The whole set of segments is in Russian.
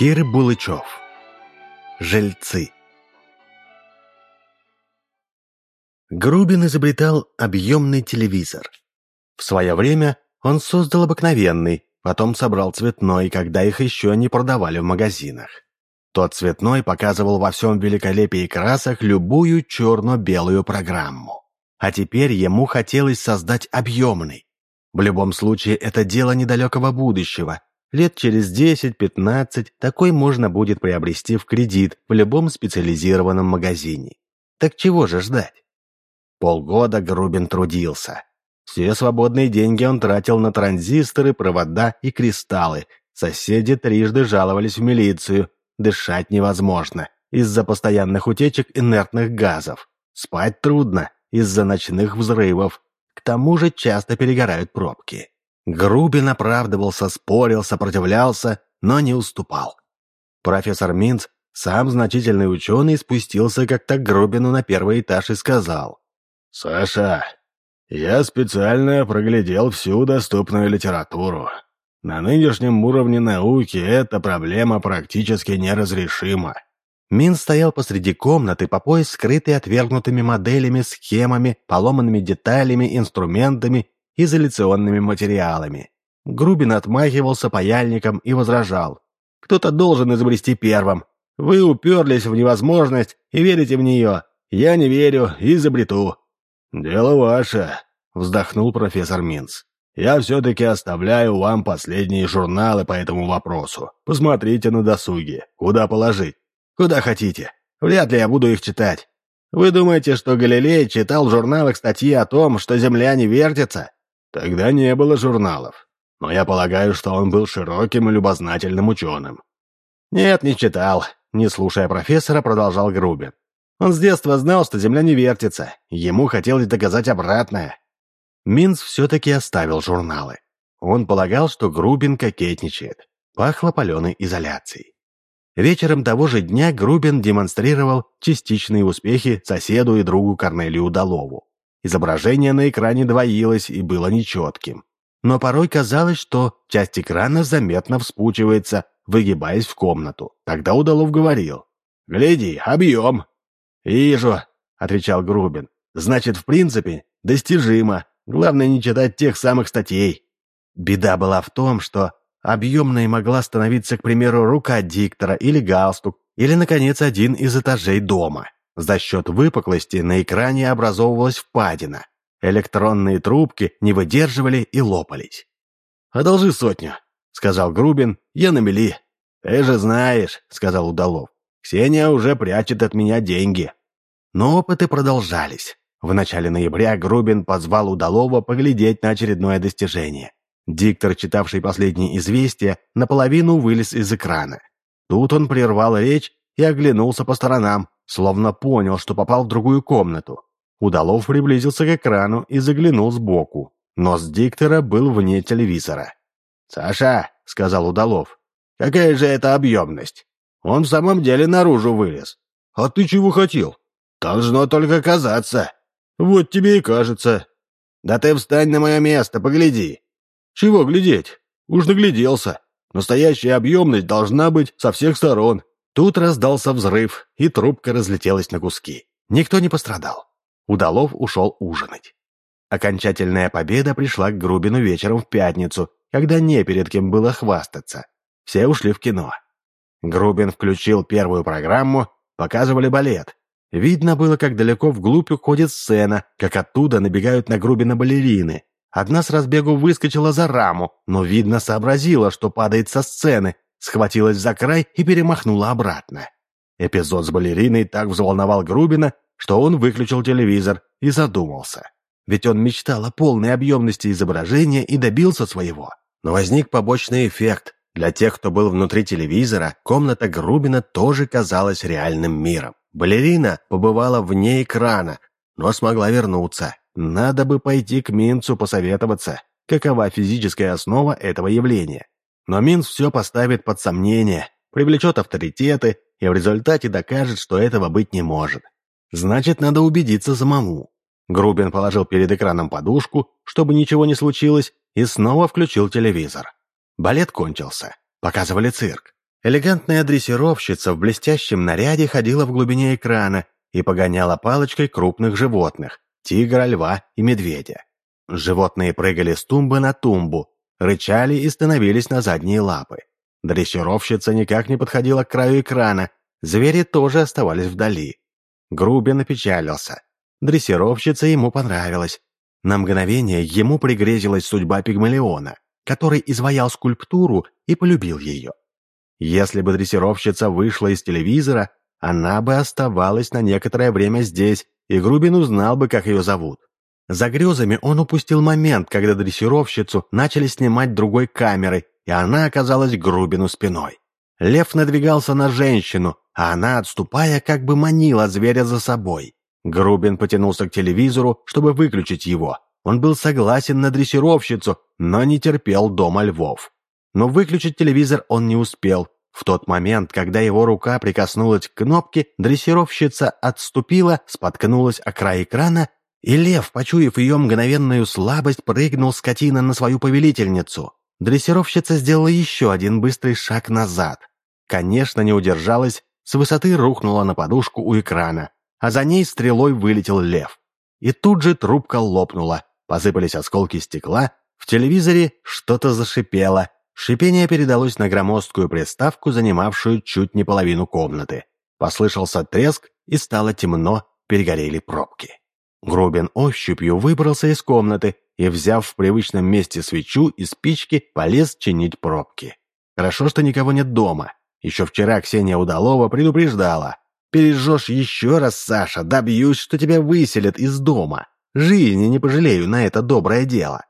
Кир Булычев. Жильцы. Грубин изобретал объемный телевизор. В свое время он создал обыкновенный, потом собрал цветной, когда их еще не продавали в магазинах. Тот цветной показывал во всем великолепии красок любую черно-белую программу. А теперь ему хотелось создать объемный. В любом случае, это дело недалекого будущего. Лет через 10-15 такой можно будет приобрести в кредит в любом специализированном магазине. Так чего же ждать? Полгода Грубин трудился. Все свободные деньги он тратил на транзисторы, провода и кристаллы. Соседи трижды жаловались в милицию. Дышать невозможно из-за постоянных утечек инертных газов. Спать трудно из-за ночных взрывов. К тому же часто перегорают пробки. Грубин оправдывался, спорил, сопротивлялся, но не уступал. Профессор Минц, сам значительный ученый, спустился как-то к Грубину на первый этаж и сказал. «Саша, я специально проглядел всю доступную литературу. На нынешнем уровне науки эта проблема практически неразрешима. Мин стоял посреди комнаты, по пояс скрытый отвергнутыми моделями, схемами, поломанными деталями, инструментами, изоляционными материалами. Грубин отмахивался паяльником и возражал. «Кто-то должен изобрести первым. Вы уперлись в невозможность и верите в нее. Я не верю, изобрету». «Дело ваше», — вздохнул профессор Минц. «Я все-таки оставляю вам последние журналы по этому вопросу. Посмотрите на досуге. Куда положить?» Куда хотите. Вряд ли я буду их читать. Вы думаете, что Галилей читал в журналах статьи о том, что Земля не вертится? Тогда не было журналов. Но я полагаю, что он был широким и любознательным ученым. Нет, не читал. Не слушая профессора, продолжал Грубин. Он с детства знал, что Земля не вертится. Ему хотелось доказать обратное. Минц все-таки оставил журналы. Он полагал, что Грубин кокетничает. Пахло паленой изоляцией. Вечером того же дня Грубин демонстрировал частичные успехи соседу и другу Корнелию Удалову. Изображение на экране двоилось и было нечетким. Но порой казалось, что часть экрана заметно вспучивается, выгибаясь в комнату. Тогда Удалов говорил. «Гляди, объем!» «Вижу», — отвечал Грубин. «Значит, в принципе, достижимо. Главное не читать тех самых статей». Беда была в том, что Объемной могла становиться, к примеру, рука диктора или галстук, или, наконец, один из этажей дома. За счет выпуклости на экране образовывалась впадина. Электронные трубки не выдерживали и лопались. «Одолжи сотню», — сказал Грубин, — «я на мели». «Ты же знаешь», — сказал Удалов, — «Ксения уже прячет от меня деньги». Но опыты продолжались. В начале ноября Грубин позвал Удалова поглядеть на очередное достижение. Диктор, читавший последние известия, наполовину вылез из экрана. Тут он прервал речь и оглянулся по сторонам, словно понял, что попал в другую комнату. Удалов приблизился к экрану и заглянул сбоку. Нос диктора был вне телевизора. «Саша», — сказал Удалов, — «какая же это объемность? Он в самом деле наружу вылез». «А ты чего хотел?» «Должно только казаться». «Вот тебе и кажется». «Да ты встань на мое место, погляди». Чего глядеть? Уж нагляделся. Настоящая объемность должна быть со всех сторон. Тут раздался взрыв, и трубка разлетелась на куски. Никто не пострадал. Удалов ушел ужинать. Окончательная победа пришла к Грубину вечером в пятницу, когда не перед кем было хвастаться. Все ушли в кино. Грубин включил первую программу, показывали балет. Видно было, как далеко вглубь уходит сцена, как оттуда набегают на Грубина балерины, Одна с разбегу выскочила за раму, но, видно, сообразила, что падает со сцены, схватилась за край и перемахнула обратно. Эпизод с балериной так взволновал Грубина, что он выключил телевизор и задумался. Ведь он мечтал о полной объемности изображения и добился своего. Но возник побочный эффект. Для тех, кто был внутри телевизора, комната Грубина тоже казалась реальным миром. Балерина побывала вне экрана, но смогла вернуться. Надо бы пойти к Минцу посоветоваться, какова физическая основа этого явления. Но Минц все поставит под сомнение, привлечет авторитеты и в результате докажет, что этого быть не может. Значит, надо убедиться самому. Грубин положил перед экраном подушку, чтобы ничего не случилось, и снова включил телевизор. Балет кончился. Показывали цирк. Элегантная дрессировщица в блестящем наряде ходила в глубине экрана и погоняла палочкой крупных животных – тигра, льва и медведя. Животные прыгали с тумбы на тумбу, рычали и становились на задние лапы. Дрессировщица никак не подходила к краю экрана, звери тоже оставались вдали. Грубин опечалился. Дрессировщица ему понравилась. На мгновение ему пригрезилась судьба Пигмалиона, который изваял скульптуру и полюбил ее. Если бы дрессировщица вышла из телевизора, она бы оставалась на некоторое время здесь, и Грубин узнал бы, как ее зовут. За грезами он упустил момент, когда дрессировщицу начали снимать другой камерой, и она оказалась Грубину спиной. Лев надвигался на женщину, а она, отступая, как бы манила зверя за собой. Грубин потянулся к телевизору, чтобы выключить его. Он был согласен на дрессировщицу, но не терпел дома львов. Но выключить телевизор он не успел. В тот момент, когда его рука прикоснулась к кнопке, дрессировщица отступила, споткнулась о край экрана, и лев, почуяв ее мгновенную слабость, прыгнул скотина на свою повелительницу. Дрессировщица сделала еще один быстрый шаг назад. Конечно, не удержалась, с высоты рухнула на подушку у экрана, а за ней стрелой вылетел лев. И тут же трубка лопнула, посыпались осколки стекла, в телевизоре что-то зашипело, Шипение передалось на громоздкую приставку, занимавшую чуть не половину комнаты. Послышался треск, и стало темно, перегорели пробки. Грубин ощупью выбрался из комнаты и, взяв в привычном месте свечу и спички, полез чинить пробки. Хорошо, что никого нет дома. Еще вчера Ксения Удалова предупреждала. «Пережжешь еще раз, Саша, добьюсь, что тебя выселят из дома. Жизни не пожалею на это доброе дело».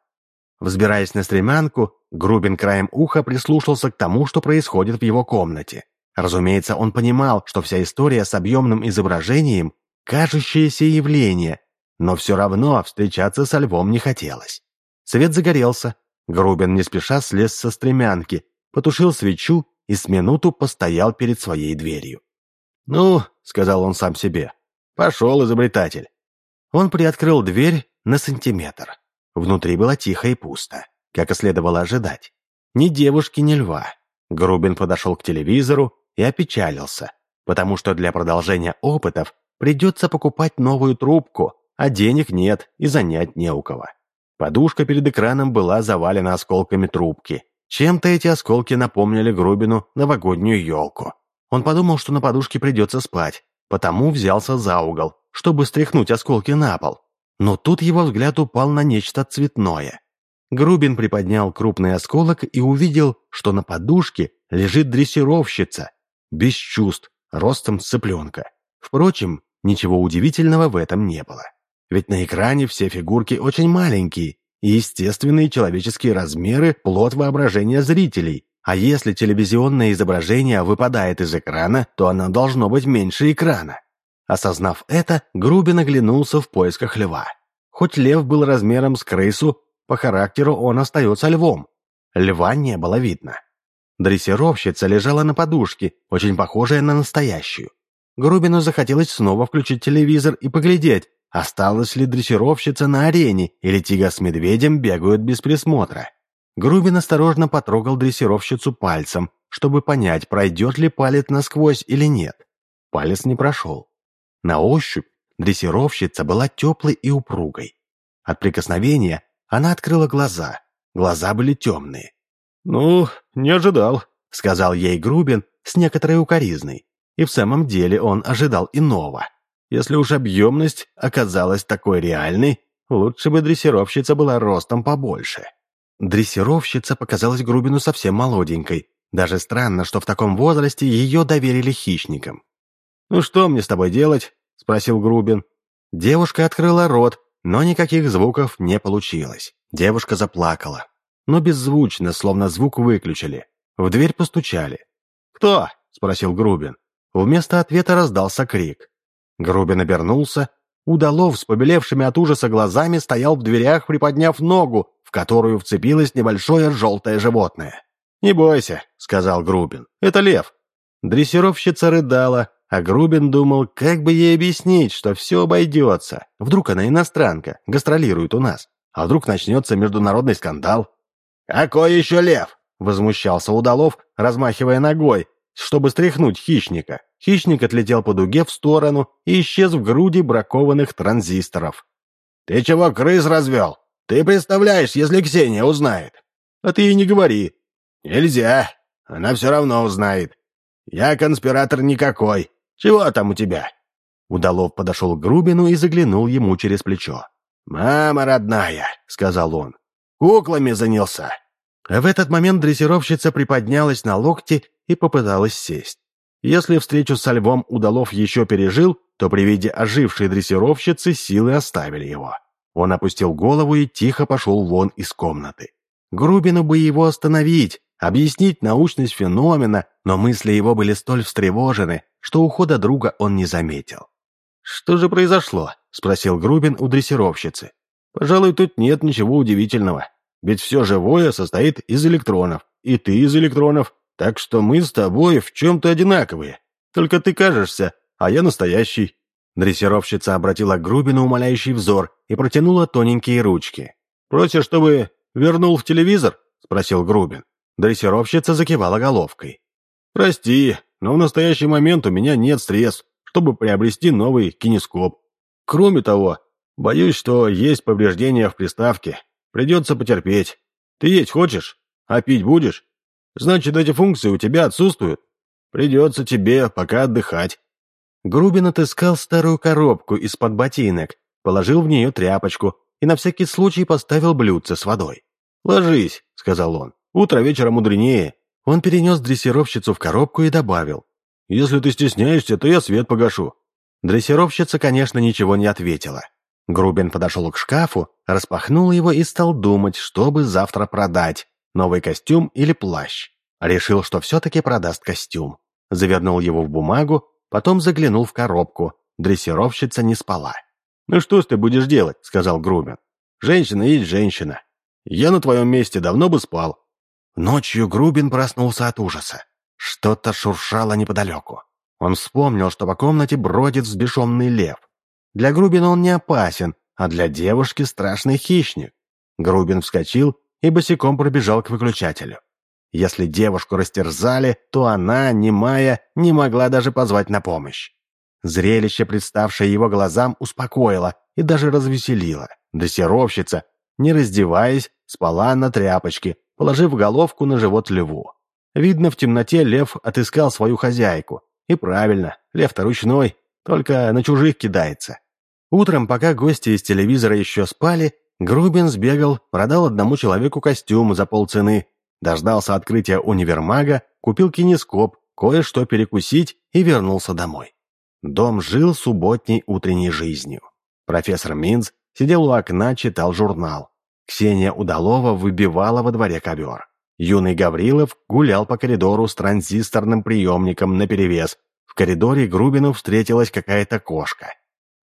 Взбираясь на стремянку, Грубин краем уха прислушался к тому, что происходит в его комнате. Разумеется, он понимал, что вся история с объемным изображением – кажущееся явление, но все равно встречаться со львом не хотелось. Свет загорелся. Грубин не спеша слез со стремянки, потушил свечу и с минуту постоял перед своей дверью. «Ну», — сказал он сам себе, — «пошел изобретатель». Он приоткрыл дверь на сантиметр. Внутри было тихо и пусто, как и следовало ожидать. Ни девушки, ни льва. Грубин подошел к телевизору и опечалился, потому что для продолжения опытов придется покупать новую трубку, а денег нет и занять не у кого. Подушка перед экраном была завалена осколками трубки. Чем-то эти осколки напомнили Грубину новогоднюю елку. Он подумал, что на подушке придется спать, потому взялся за угол, чтобы стряхнуть осколки на пол. Но тут его взгляд упал на нечто цветное. Грубин приподнял крупный осколок и увидел, что на подушке лежит дрессировщица, без чувств, ростом цыпленка. Впрочем, ничего удивительного в этом не было. Ведь на экране все фигурки очень маленькие, и естественные человеческие размеры – плод воображения зрителей. А если телевизионное изображение выпадает из экрана, то оно должно быть меньше экрана. Осознав это, Грубин оглянулся в поисках льва. Хоть лев был размером с крысу, по характеру он остается львом. Льва не было видно. Дрессировщица лежала на подушке, очень похожая на настоящую. Грубину захотелось снова включить телевизор и поглядеть, осталась ли дрессировщица на арене или тига с медведем бегают без присмотра. Грубин осторожно потрогал дрессировщицу пальцем, чтобы понять, пройдет ли палец насквозь или нет. Палец не прошел. На ощупь дрессировщица была теплой и упругой. От прикосновения она открыла глаза. Глаза были темные. «Ну, не ожидал», — сказал ей Грубин с некоторой укоризной. И в самом деле он ожидал иного. Если уж объемность оказалась такой реальной, лучше бы дрессировщица была ростом побольше. Дрессировщица показалась Грубину совсем молоденькой. Даже странно, что в таком возрасте ее доверили хищникам. «Ну что мне с тобой делать?» — спросил Грубин. Девушка открыла рот, но никаких звуков не получилось. Девушка заплакала, но беззвучно, словно звук выключили. В дверь постучали. «Кто?» — спросил Грубин. Вместо ответа раздался крик. Грубин обернулся. Удалов с побелевшими от ужаса глазами стоял в дверях, приподняв ногу, в которую вцепилось небольшое желтое животное. «Не бойся», — сказал Грубин. «Это лев». Дрессировщица рыдала, а Грубин думал, как бы ей объяснить, что все обойдется. Вдруг она иностранка, гастролирует у нас. А вдруг начнется международный скандал? «Какой еще лев?» — возмущался Удалов, размахивая ногой. чтобы стряхнуть хищника. Хищник отлетел по дуге в сторону и исчез в груди бракованных транзисторов. «Ты чего крыс развел? Ты представляешь, если Ксения узнает?» «А ты ей не говори». «Нельзя. Она все равно узнает. Я конспиратор никакой. Чего там у тебя?» Удалов подошел к Грубину и заглянул ему через плечо. «Мама родная», — сказал он, — «куклами занялся». В этот момент дрессировщица приподнялась на локте и попыталась сесть. Если встречу со львом Удалов еще пережил, то при виде ожившей дрессировщицы силы оставили его. Он опустил голову и тихо пошел вон из комнаты. Грубину бы его остановить, объяснить научность феномена, но мысли его были столь встревожены, что ухода друга он не заметил. «Что же произошло?» — спросил Грубин у дрессировщицы. «Пожалуй, тут нет ничего удивительного. Ведь все живое состоит из электронов, и ты из электронов, так что мы с тобой в чем-то одинаковые. Только ты кажешься, а я настоящий». Дрессировщица обратила Грубину умоляющий взор и протянула тоненькие ручки. «Просишь, чтобы вернул в телевизор?» — спросил Грубин. Дрессировщица закивала головкой. «Прости, но в настоящий момент у меня нет средств, чтобы приобрести новый кинескоп. Кроме того, боюсь, что есть повреждения в приставке. Придется потерпеть. Ты есть хочешь? А пить будешь? Значит, эти функции у тебя отсутствуют. Придется тебе пока отдыхать». Грубин отыскал старую коробку из-под ботинок, положил в нее тряпочку и на всякий случай поставил блюдце с водой. «Ложись», — сказал он. «Утро вечера мудренее». Он перенес дрессировщицу в коробку и добавил. «Если ты стесняешься, то я свет погашу». Дрессировщица, конечно, ничего не ответила. Грубин подошел к шкафу, распахнул его и стал думать, чтобы завтра продать, новый костюм или плащ. Решил, что все-таки продаст костюм. Завернул его в бумагу, потом заглянул в коробку. Дрессировщица не спала. «Ну что ж ты будешь делать?» — сказал Грубин. «Женщина есть женщина. Я на твоем месте давно бы спал». Ночью Грубин проснулся от ужаса. Что-то шуршало неподалеку. Он вспомнил, что по комнате бродит взбешенный лев. Для Грубина он не опасен, а для девушки страшный хищник. Грубин вскочил и босиком пробежал к выключателю. Если девушку растерзали, то она, немая, не могла даже позвать на помощь. Зрелище, представшее его глазам, успокоило и даже развеселило. Дрессировщица, не раздеваясь, спала на тряпочке, положив головку на живот льву. Видно, в темноте лев отыскал свою хозяйку. И правильно, лев-то ручной, только на чужих кидается. Утром, пока гости из телевизора еще спали, Грубин сбегал, продал одному человеку костюм за полцены, дождался открытия универмага, купил кинескоп, кое-что перекусить и вернулся домой. Дом жил субботней утренней жизнью. Профессор Минц сидел у окна, читал журнал. Ксения Удалова выбивала во дворе ковер. Юный Гаврилов гулял по коридору с транзисторным приемником наперевес. В коридоре Грубину встретилась какая-то кошка.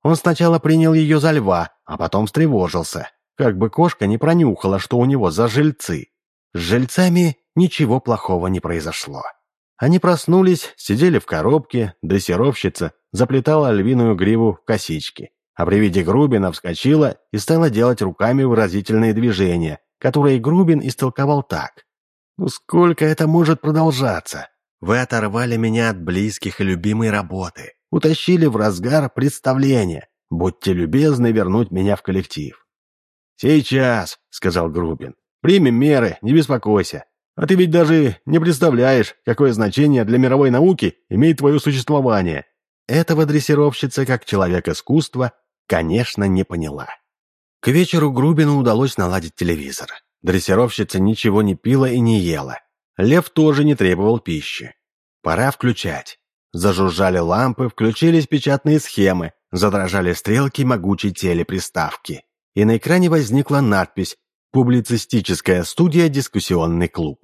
Он сначала принял ее за льва, а потом встревожился. Как бы кошка не пронюхала, что у него за жильцы. С жильцами ничего плохого не произошло. Они проснулись, сидели в коробке, дрессировщица заплетала львиную гриву в косички, а при виде Грубина вскочила и стала делать руками выразительные движения, которые Грубин истолковал так. Ну сколько это может продолжаться? Вы оторвали меня от близких и любимой работы. Утащили в разгар представления. Будьте любезны вернуть меня в коллектив. «Сейчас», — сказал Грубин. «Примем меры, не беспокойся. А ты ведь даже не представляешь, какое значение для мировой науки имеет твое существование». Этого дрессировщица, как человек искусства, конечно, не поняла. К вечеру Грубину удалось наладить телевизор. Дрессировщица ничего не пила и не ела. Лев тоже не требовал пищи. Пора включать. Зажужжали лампы, включились печатные схемы, задрожали стрелки могучей телеприставки. И на экране возникла надпись «Публицистическая студия «Дискуссионный клуб».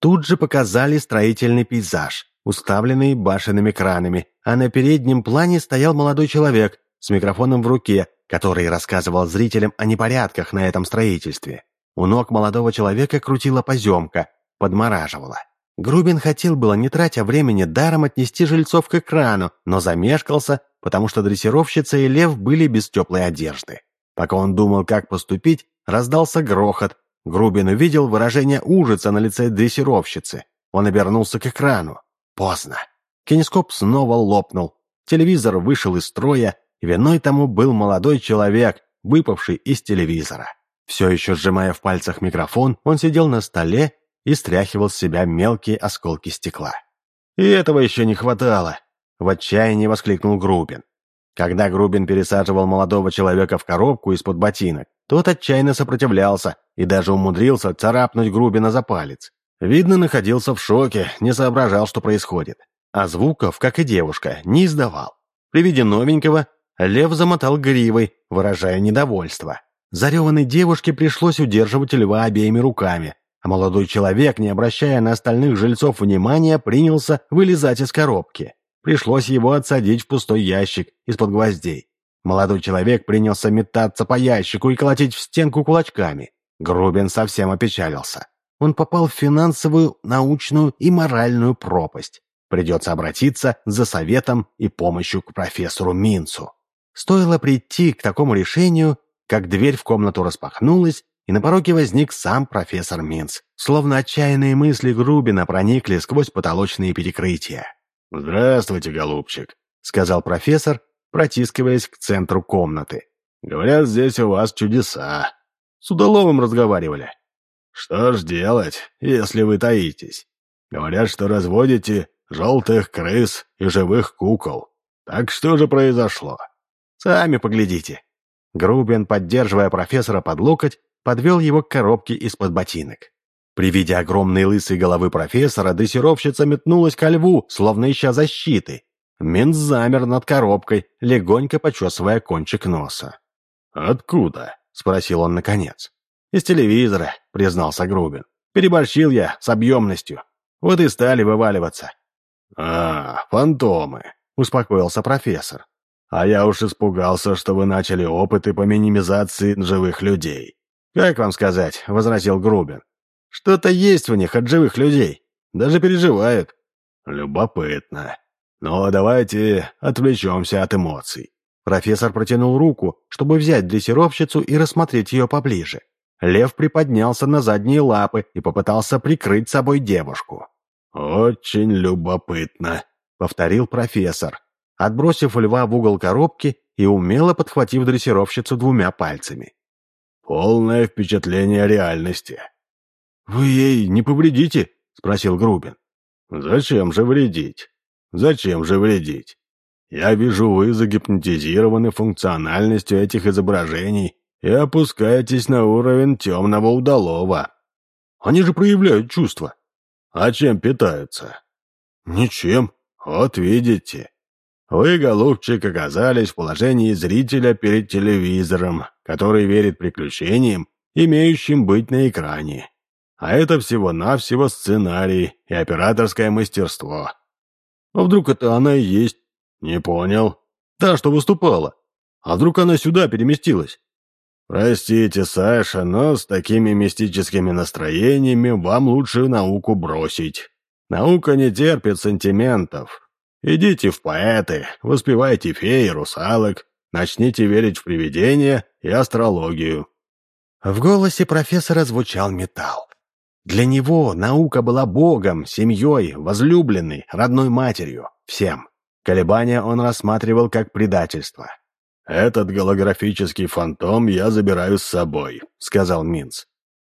Тут же показали строительный пейзаж, уставленный башенными кранами, а на переднем плане стоял молодой человек с микрофоном в руке, который рассказывал зрителям о непорядках на этом строительстве. У ног молодого человека крутила поземка, подмораживала. Грубин хотел было, не тратя времени, даром отнести жильцов к экрану, но замешкался, потому что дрессировщица и лев были без теплой одежды. Пока он думал, как поступить, раздался грохот. Грубин увидел выражение ужаса на лице дрессировщицы. Он обернулся к экрану. поздно. Кинескоп снова лопнул. Телевизор вышел из строя, и виной тому был молодой человек, выпавший из телевизора. Все еще сжимая в пальцах микрофон, он сидел на столе и стряхивал с себя мелкие осколки стекла. «И этого еще не хватало!» — в отчаянии воскликнул Грубин. Когда Грубин пересаживал молодого человека в коробку из-под ботинок, тот отчаянно сопротивлялся и даже умудрился царапнуть Грубина за палец. Видно, находился в шоке, не соображал, что происходит. А звуков, как и девушка, не издавал. При виде новенького лев замотал гривой, выражая недовольство. Зареванной девушке пришлось удерживать льва обеими руками, а молодой человек, не обращая на остальных жильцов внимания, принялся вылезать из коробки. Пришлось его отсадить в пустой ящик из-под гвоздей. Молодой человек принялся метаться по ящику и колотить в стенку кулачками. Грубин совсем опечалился. Он попал в финансовую, научную и моральную пропасть. Придется обратиться за советом и помощью к профессору Минцу. Стоило прийти к такому решению, как дверь в комнату распахнулась, и на пороге возник сам профессор Минц, словно отчаянные мысли Грубина проникли сквозь потолочные перекрытия. «Здравствуйте, голубчик», — сказал профессор, протискиваясь к центру комнаты. «Говорят, здесь у вас чудеса. С удаловым разговаривали». «Что ж делать, если вы таитесь? Говорят, что разводите желтых крыс и живых кукол. Так что же произошло?» «Сами поглядите». Грубин, поддерживая профессора под локоть, подвел его к коробке из-под ботинок. При виде огромной лысой головы профессора дрессировщица метнулась ко льву, словно ища защиты. Минц замер над коробкой, легонько почесывая кончик носа. «Откуда?» — спросил он наконец. «Из телевизора», — признался Грубин. «Переборщил я с объемностью. Вот и стали вываливаться». «А, фантомы», — успокоился профессор. «А я уж испугался, что вы начали опыты по минимизации живых людей». «Как вам сказать?» — возразил Грубин. Что-то есть в них от живых людей. Даже переживают. Любопытно. Но давайте отвлечемся от эмоций. Профессор протянул руку, чтобы взять дрессировщицу и рассмотреть ее поближе. Лев приподнялся на задние лапы и попытался прикрыть собой девушку. «Очень любопытно», — повторил профессор, отбросив льва в угол коробки и умело подхватив дрессировщицу двумя пальцами. «Полное впечатление реальности. «Вы ей не повредите?» — спросил Грубин. «Зачем же вредить? Зачем же вредить? Я вижу, вы загипнотизированы функциональностью этих изображений и опускаетесь на уровень темного удалого. Они же проявляют чувства. А чем питаются? Ничем. Вот видите. Вы, голубчик, оказались в положении зрителя перед телевизором, который верит приключениям, имеющим быть на экране. А это всего-навсего сценарий и операторское мастерство. А вдруг это она и есть? Не понял. Та, что выступала. А вдруг она сюда переместилась? Простите, Саша, но с такими мистическими настроениями вам лучше науку бросить. Наука не терпит сантиментов. Идите в поэты, воспевайте феи, русалок, начните верить в привидения и астрологию. В голосе профессора звучал металл. Для него наука была богом, семьей, возлюбленной, родной матерью, всем. Колебания он рассматривал как предательство. «Этот голографический фантом я забираю с собой», — сказал Минц.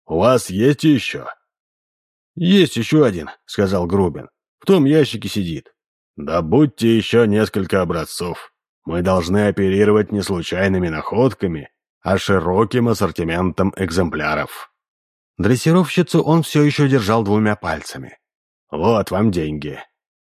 «У вас есть еще?» «Есть еще один», — сказал Грубин. «В том ящике сидит». «Добудьте еще несколько образцов. Мы должны оперировать не случайными находками, а широким ассортиментом экземпляров». Дрессировщицу он все еще держал двумя пальцами. «Вот вам деньги.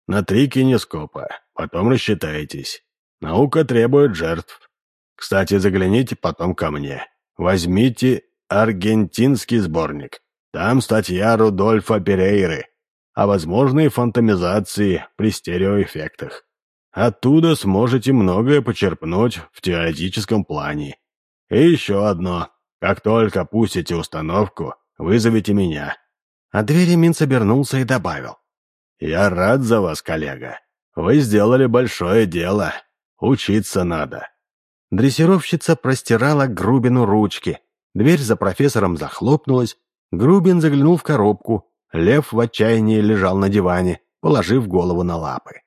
На три кинескопа. Потом рассчитайтесь. Наука требует жертв. Кстати, загляните потом ко мне. Возьмите аргентинский сборник. Там статья Рудольфа Перейры о возможной фантомизации при стереоэффектах. Оттуда сможете многое почерпнуть в теоретическом плане. И еще одно. Как только пустите установку, Вызовите меня». А двери Минц обернулся и добавил. «Я рад за вас, коллега. Вы сделали большое дело. Учиться надо». Дрессировщица простирала Грубину ручки. Дверь за профессором захлопнулась. Грубин заглянул в коробку. Лев в отчаянии лежал на диване, положив голову на лапы.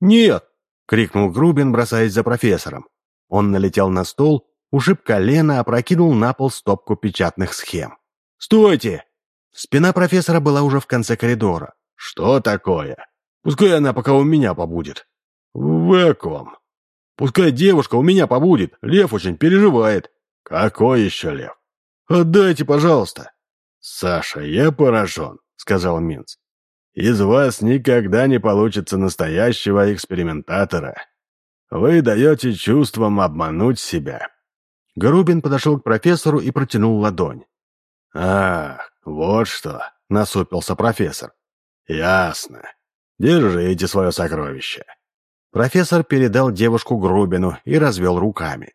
«Нет!» — крикнул Грубин, бросаясь за профессором. Он налетел на стол, ушиб колено, опрокинул на пол стопку печатных схем. «Стойте!» Спина профессора была уже в конце коридора. «Что такое? Пускай она пока у меня побудет». «Вы о ком?» «Пускай девушка у меня побудет. Лев очень переживает». «Какой еще лев?» «Отдайте, пожалуйста». «Саша, я поражен», — сказал Минц. «Из вас никогда не получится настоящего экспериментатора. Вы даете чувствам обмануть себя». Грубин подошел к профессору и протянул ладонь. «Ах, вот что!» — насупился профессор. «Ясно. Держите свое сокровище». Профессор передал девушку Грубину и развел руками.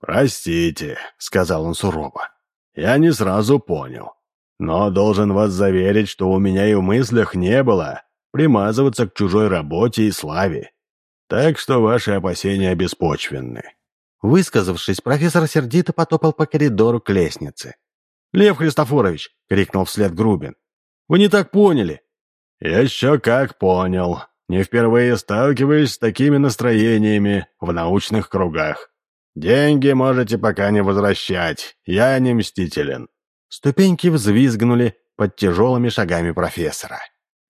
«Простите», — сказал он сурово. «Я не сразу понял. Но должен вас заверить, что у меня и в мыслях не было примазываться к чужой работе и славе. Так что ваши опасения беспочвенны». Высказавшись, профессор сердито потопал по коридору к лестнице. «Лев Христофорович!» — крикнул вслед Грубин. «Вы не так поняли!» «Еще как понял. Не впервые сталкиваюсь с такими настроениями в научных кругах. Деньги можете пока не возвращать. Я не мстителен». Ступеньки взвизгнули под тяжелыми шагами профессора.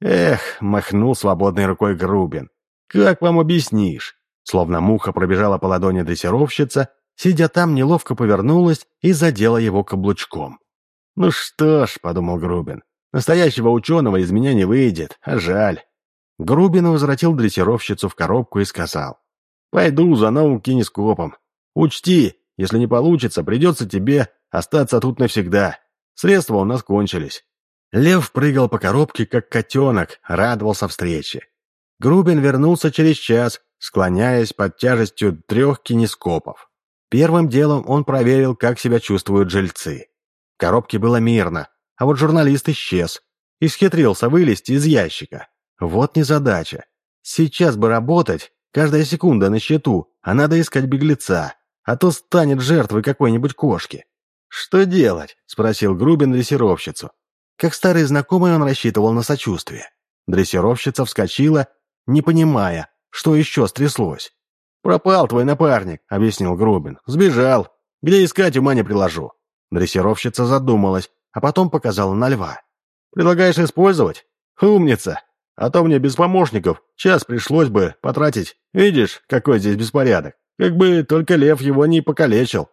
«Эх!» — махнул свободной рукой Грубин. «Как вам объяснишь?» Словно муха пробежала по ладони дрессировщица, сидя там, неловко повернулась и задела его каблучком. «Ну что ж», — подумал Грубин, — «настоящего ученого из меня не выйдет, а жаль». Грубин возвратил дрессировщицу в коробку и сказал, «Пойду за новым кинескопом. Учти, если не получится, придется тебе остаться тут навсегда. Средства у нас кончились». Лев прыгал по коробке, как котенок, радовался встрече. Грубин вернулся через час, склоняясь под тяжестью трех кинескопов. Первым делом он проверил, как себя чувствуют жильцы. В коробке было мирно, а вот журналист исчез. Исхитрился вылезти из ящика. Вот незадача. Сейчас бы работать, каждая секунда на счету, а надо искать беглеца, а то станет жертвой какой-нибудь кошки. «Что делать?» — спросил Грубин дрессировщицу. Как старый знакомый он рассчитывал на сочувствие. Дрессировщица вскочила, не понимая, что еще стряслось. «Пропал твой напарник», — объяснил Грубин. «Сбежал. Где искать, ума не приложу». Дрессировщица задумалась, а потом показала на льва. «Предлагаешь использовать? Умница! А то мне без помощников час пришлось бы потратить. Видишь, какой здесь беспорядок? Как бы только лев его не покалечил».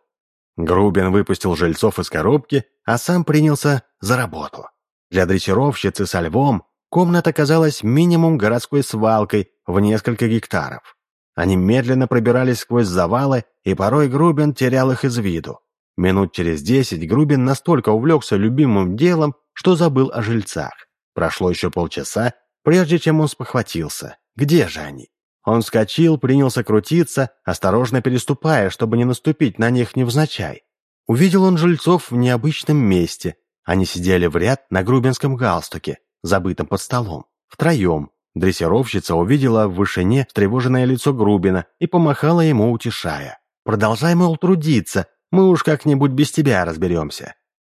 Грубин выпустил жильцов из коробки, а сам принялся за работу. Для дрессировщицы со львом комната казалась минимум городской свалкой в несколько гектаров. Они медленно пробирались сквозь завалы, и порой Грубин терял их из виду. Минут через десять Грубин настолько увлекся любимым делом, что забыл о жильцах. Прошло еще полчаса, прежде чем он спохватился. Где же они? Он вскочил, принялся крутиться, осторожно переступая, чтобы не наступить на них невзначай. Увидел он жильцов в необычном месте. Они сидели в ряд на грубинском галстуке, забытом под столом, втроем. Дрессировщица увидела в вышине встревоженное лицо Грубина и помахала ему, утешая. «Продолжай, мол, трудиться, мы уж как-нибудь без тебя разберемся».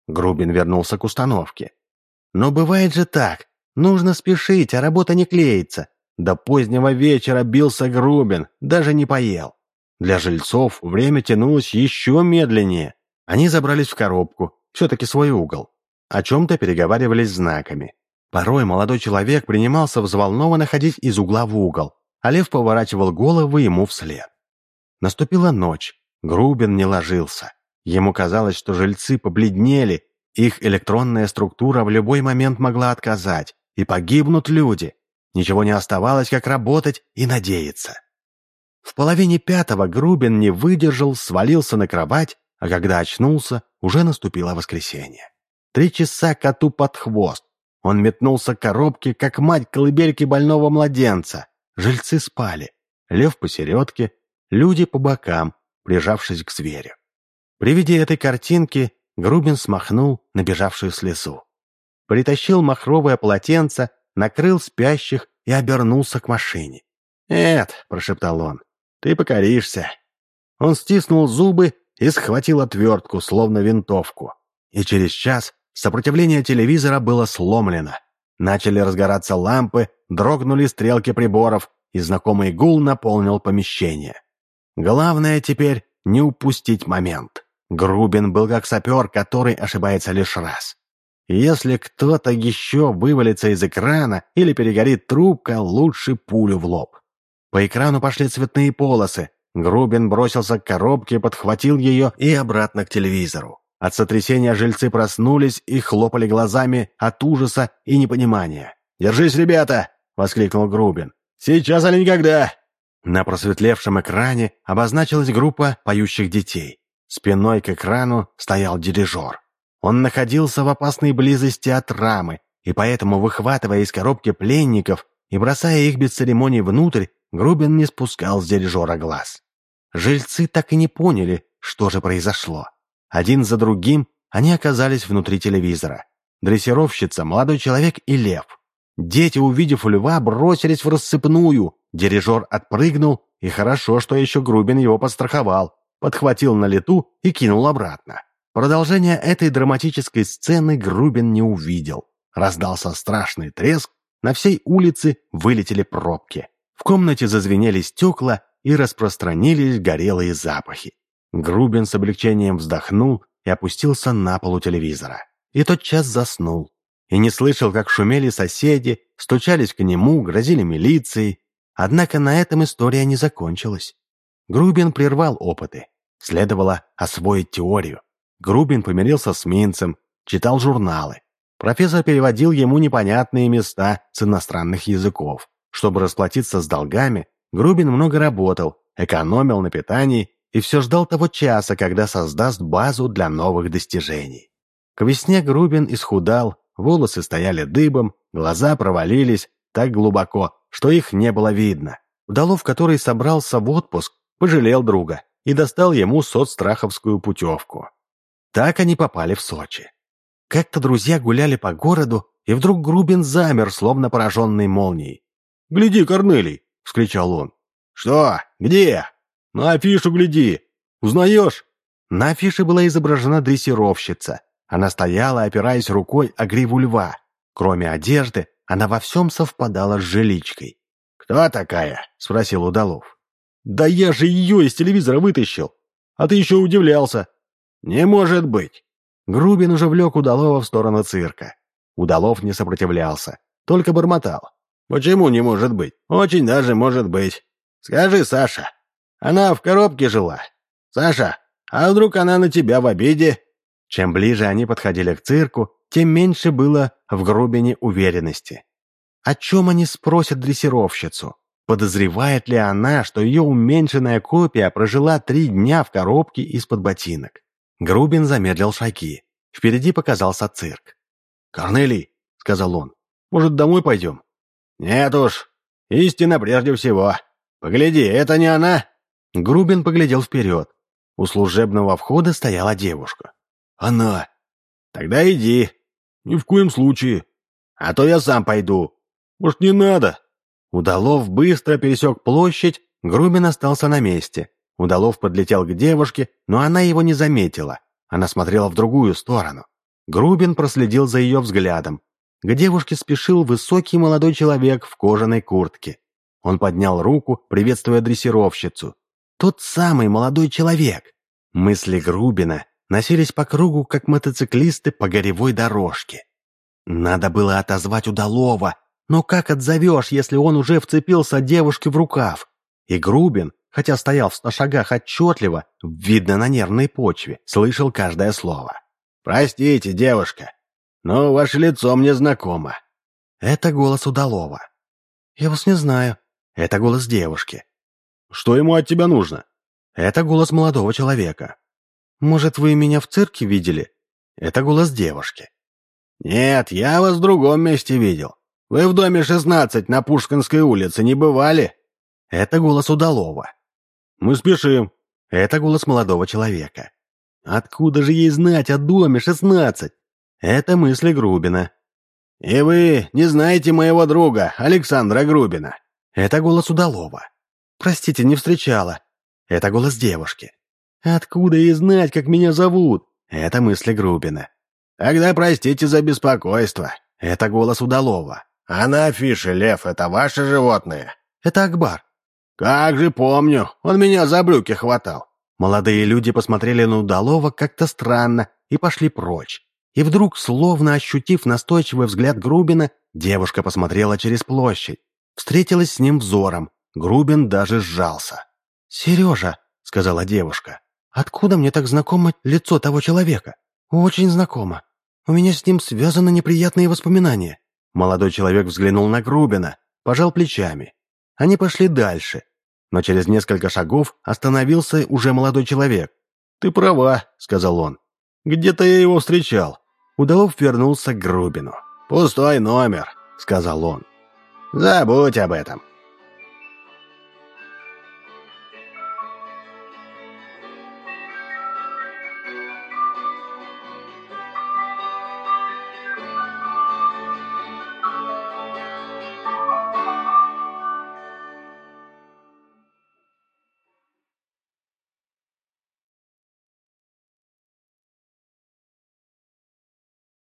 Грубин вернулся к установке. «Но бывает же так. Нужно спешить, а работа не клеится. До позднего вечера бился Грубин, даже не поел. Для жильцов время тянулось еще медленнее. Они забрались в коробку, все-таки свой угол. О чем-то переговаривались знаками. Порой молодой человек принимался взволнованно ходить из угла в угол, а лев поворачивал голову ему вслед. Наступила ночь. Грубин не ложился. Ему казалось, что жильцы побледнели, их электронная структура в любой момент могла отказать, и погибнут люди. Ничего не оставалось, как работать и надеяться. В половине пятого Грубин не выдержал, свалился на кровать, а когда очнулся, уже наступило воскресенье. Три часа коту под хвост. Он метнулся к коробке, как мать колыбельки больного младенца. Жильцы спали. Лев посередке, люди по бокам, прижавшись к зверю. При виде этой картинки Грубин смахнул набежавшую слезу. Притащил махровое полотенце, накрыл спящих и обернулся к машине. «Эд», — прошептал он, — «ты покоришься». Он стиснул зубы и схватил отвертку, словно винтовку. И через час сопротивление телевизора было сломлено. Начали разгораться лампы, дрогнули стрелки приборов, и знакомый гул наполнил помещение. Главное теперь не упустить момент. Грубин был как сапер, который ошибается лишь раз. Если кто-то еще вывалится из экрана или перегорит трубка, лучше пулю в лоб. По экрану пошли цветные полосы. Грубин бросился к коробке, подхватил ее и обратно к телевизору. От сотрясения жильцы проснулись и хлопали глазами от ужаса и непонимания. «Держись, ребята!» — воскликнул Грубин. «Сейчас или никогда!» На просветлевшем экране обозначилась группа поющих детей. Спиной к экрану стоял дирижер. Он находился в опасной близости от рамы, и поэтому, выхватывая из коробки пленников и бросая их без церемоний внутрь, Грубин не спускал с дирижера глаз. Жильцы так и не поняли, что же произошло. Один за другим они оказались внутри телевизора. Дрессировщица, молодой человек и лев. Дети, увидев льва, бросились в рассыпную. Дирижер отпрыгнул, и хорошо, что еще Грубин его подстраховал, подхватил на лету и кинул обратно. Продолжения этой драматической сцены Грубин не увидел. Раздался страшный треск, на всей улице вылетели пробки. В комнате зазвенели стекла и распространились горелые запахи. Грубин с облегчением вздохнул и опустился на полу телевизора. И тотчас заснул. И не слышал, как шумели соседи, стучались к нему, грозили милицией. Однако на этом история не закончилась. Грубин прервал опыты. Следовало освоить теорию. Грубин помирился с Минцем, читал журналы. Профессор переводил ему непонятные места с иностранных языков. Чтобы расплатиться с долгами, Грубин много работал, экономил на питании и все ждал того часа, когда создаст базу для новых достижений. К весне Грубин исхудал, волосы стояли дыбом, глаза провалились так глубоко, что их не было видно. Удалов, который собрался в отпуск, пожалел друга и достал ему соцстраховскую путевку. Так они попали в Сочи. Как-то друзья гуляли по городу, и вдруг Грубин замер, словно пораженный молнией. «Гляди, Корнелий!» — вскричал он. «Что? Где?» «На афишу гляди! Узнаешь?» На афише была изображена дрессировщица. Она стояла, опираясь рукой о гриву льва. Кроме одежды, она во всем совпадала с жиличкой. «Кто такая?» — спросил Удалов. «Да я же ее из телевизора вытащил! А ты еще удивлялся!» «Не может быть!» Грубин уже влек Удалова в сторону цирка. Удалов не сопротивлялся, только бормотал. «Почему не может быть? Очень даже может быть. Скажи, Саша, она в коробке жила. Саша, а вдруг она на тебя в обиде?» Чем ближе они подходили к цирку, тем меньше было в Грубине уверенности. О чем они спросят дрессировщицу? Подозревает ли она, что ее уменьшенная копия прожила три дня в коробке из-под ботинок? Грубин замедлил шаги. Впереди показался цирк. «Корнелий», — сказал он, — «может, домой пойдем?» «Нет уж, истина прежде всего. Погляди, это не она?» Грубин поглядел вперед. У служебного входа стояла девушка. «Она!» «Тогда иди». «Ни в коем случае». «А то я сам пойду». «Может, не надо?» Удалов быстро пересек площадь, Грубин остался на месте. Удалов подлетел к девушке, но она его не заметила. Она смотрела в другую сторону. Грубин проследил за ее взглядом. К девушке спешил высокий молодой человек в кожаной куртке. Он поднял руку, приветствуя дрессировщицу. Тот самый молодой человек. Мысли Грубина носились по кругу, как мотоциклисты по горевой дорожке. Надо было отозвать Удалова, но как отзовешь, если он уже вцепился девушке в рукав? И Грубин, хотя стоял в ста шагах отчетливо, видно на нервной почве, слышал каждое слово. «Простите, девушка, но ваше лицо мне знакомо». Это голос Удалова. «Я вас не знаю». Это голос девушки. «Что ему от тебя нужно?» Это голос молодого человека. «Может, вы меня в цирке видели?» Это голос девушки. «Нет, я вас в другом месте видел. Вы в доме 16 на Пушкинской улице не бывали?» Это голос Удалова. «Мы спешим». Это голос молодого человека. «Откуда же ей знать о доме шестнадцать?» Это мысли Грубина. «И вы не знаете моего друга, Александра Грубина?» Это голос Удалова. «Простите, не встречала». Это голос девушки. «Откуда ей знать, как меня зовут?» Это мысли Грубина. «Тогда простите за беспокойство». Это голос удалова. «А на лев — это ваше животное?» «Это Акбар». «Как же помню, он меня за брюки хватал». Молодые люди посмотрели на удалова как-то странно и пошли прочь. И вдруг, словно ощутив настойчивый взгляд Грубина, девушка посмотрела через площадь. Встретилась с ним взором. Грубин даже сжался. «Сережа», — сказала девушка, — «откуда мне так знакомо лицо того человека?» «Очень знакомо. У меня с ним связаны неприятные воспоминания». Молодой человек взглянул на Грубина, пожал плечами. Они пошли дальше, но через несколько шагов остановился уже молодой человек. «Ты права», — сказал он. «Где-то я его встречал». Удалов вернулся к Грубину. «Пустой номер», — сказал он. «Забудь об этом.